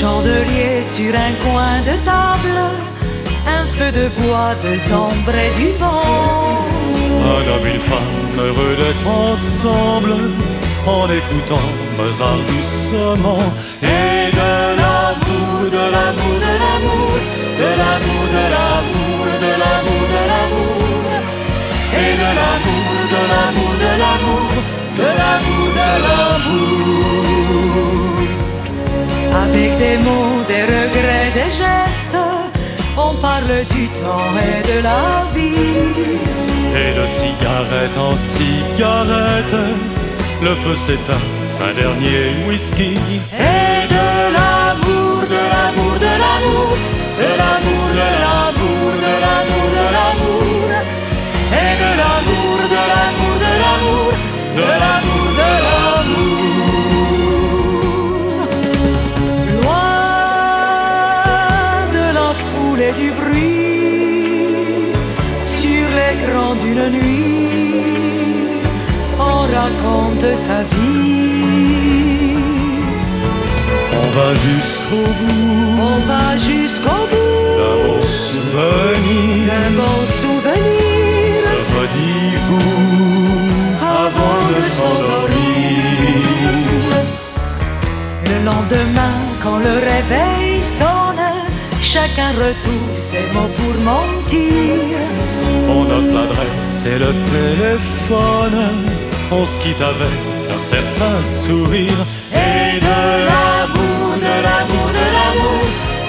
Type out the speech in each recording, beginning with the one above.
chandelier sur un coin de table, un feu de bois, deux ombres du vent. Un homme, une femme, heureux d'être ensemble, en écoutant Mozart doucement. Et de l'amour, de l'amour, de l'amour, de l'amour, de l'amour, de l'amour, de l'amour. Et de l'amour, de l'amour, de l'amour, de l'amour, de l'amour. Avec des mots, des regrets, des gestes, on parle du temps et de la vie. Et de cigarette en cigarette, le feu s'éteint, un dernier whisky. Et du bruit, sur l'écran d'une nuit, on raconte sa vie. On va jusqu'au bout, On va jusqu'au bout d'un bon souvenir. d'un bon souvenir Se redit-vous avant de s'endormir. Le lendemain, quand le réveil sonne, chacun retrouve ses mots pour mentir. On note l'adresse et le téléphone. On se quitte avec un certain sourire. Et de l'amour, de l'amour, de l'amour,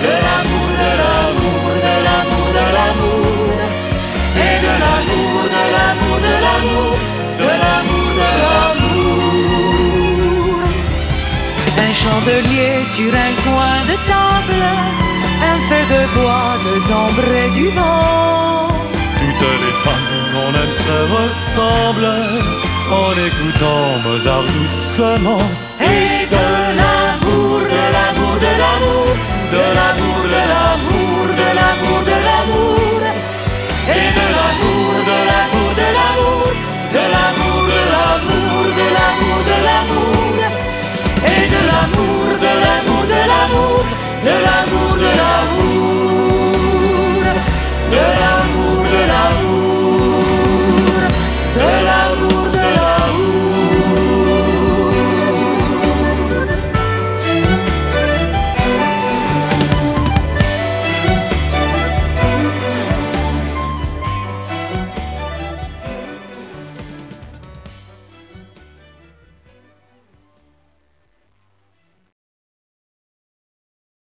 de l'amour, de l'amour, de l'amour, de l'amour. Et de l'amour, de l'amour, de l'amour, de l'amour, de l'amour. Un chandelier sur un coin de table, de bois, deux ombres et du vent. Toutes les femmes qu'on aime se ressemblent en écoutant Mozart doucement. Et